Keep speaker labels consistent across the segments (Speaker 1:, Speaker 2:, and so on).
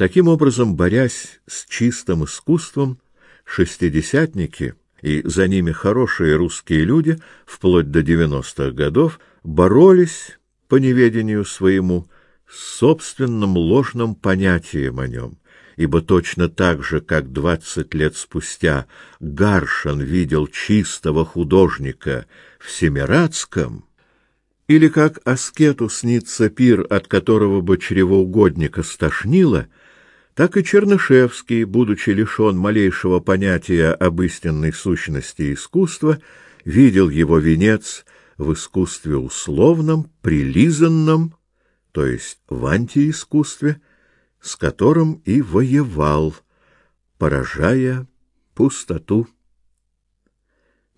Speaker 1: Таким образом, борясь с чистым искусством, шестидесятники и за ними хорошие русские люди вплоть до девяностых годов боролись по неведению своему с собственным ложным понятием о нем, ибо точно так же, как двадцать лет спустя Гаршин видел чистого художника в Семирадском, или как аскету снится пир, от которого бы чревоугодника стошнило — так и Чернышевский, будучи лишен малейшего понятия об истинной сущности искусства, видел его венец в искусстве условном, прилизанном, то есть в антиискусстве, с которым и воевал, поражая пустоту.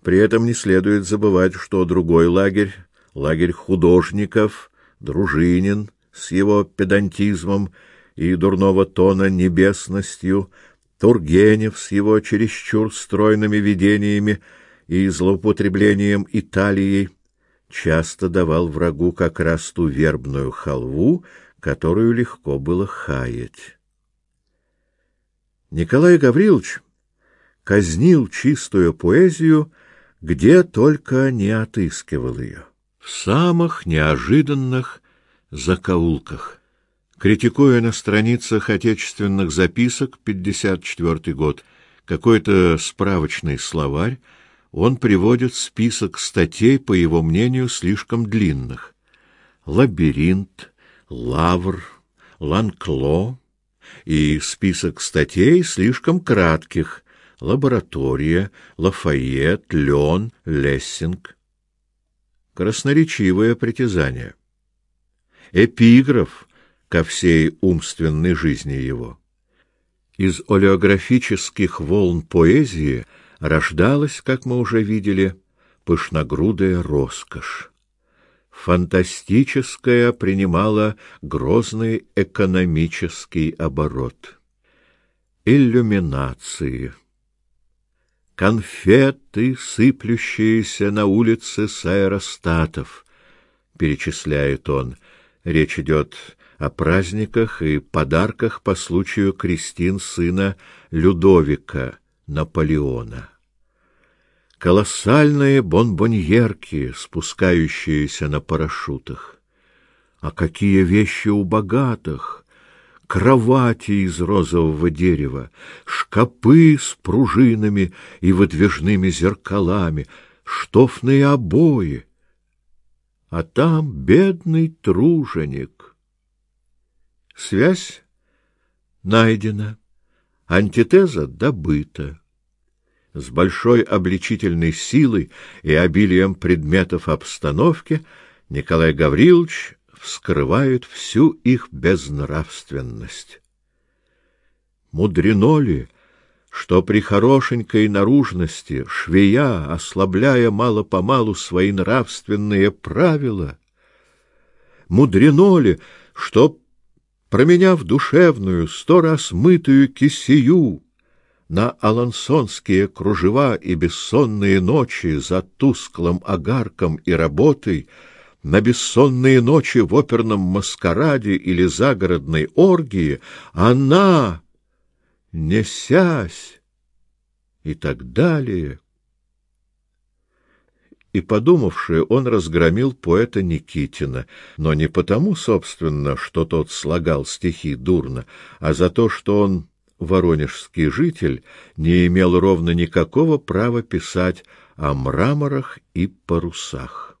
Speaker 1: При этом не следует забывать, что другой лагерь, лагерь художников, Дружинин с его педантизмом, и дурного тона небесностью, Тургенев с его чересчур стройными видениями и злоупотреблением Италией часто давал врагу как раз ту вербную халву, которую легко было хаять. Николай Гаврилович казнил чистую поэзию, где только не отыскивал ее, в самых неожиданных закоулках. Критикуя на страницах отечественных записок 54 год какой-то справочный словарь, он приводит список статей, по его мнению, слишком длинных. Лабиринт, Лавр, Ланкло и список статей слишком кратких. Лаборатория, Лафайет, Лен, Лессинг. Красноречивое притязание. Эпиграф ко всей умственной жизни его. Из олеографических волн поэзии рождалась, как мы уже видели, пышногрудая роскошь. Фантастическая принимала грозный экономический оборот. Иллюминации. Конфеты, сыплющиеся на улице с аэростатов, перечисляет он. Речь идет о праздниках и подарках по случаю крестин сына Людовика Наполеона. Колоссальные бонбоньерки, спускающиеся на парашютах. А какие вещи у богатых! Кровати из розового дерева, шкапы с пружинами и выдвижными зеркалами, штофные обои. А там бедный труженик — Связь найдена, антитеза добыта. С большой обличительной силой и обилием предметов обстановки Николай Гаврилович вскрывает всю их безнравственность. Мудрено ли, что при хорошенькой наружности швея, ослабляя мало-помалу свои нравственные правила, мудрено ли, что променяв душевную, сто раз мытую кисею на алансонские кружева и бессонные ночи за тусклым огарком и работой, на бессонные ночи в оперном маскараде или загородной оргии, она, несясь, и так далее, и, подумавши, он разгромил поэта Никитина, но не потому, собственно, что тот слагал стихи дурно, а за то, что он, воронежский житель, не имел ровно никакого права писать о мраморах и парусах.